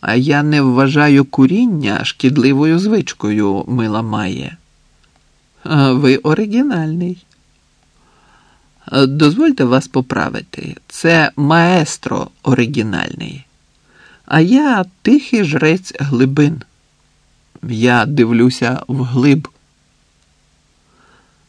А я не вважаю куріння шкідливою звичкою, мила має. А Ви оригінальний. Дозвольте вас поправити. Це маестро оригінальний. А я тихий жрець глибин. Я дивлюся вглиб.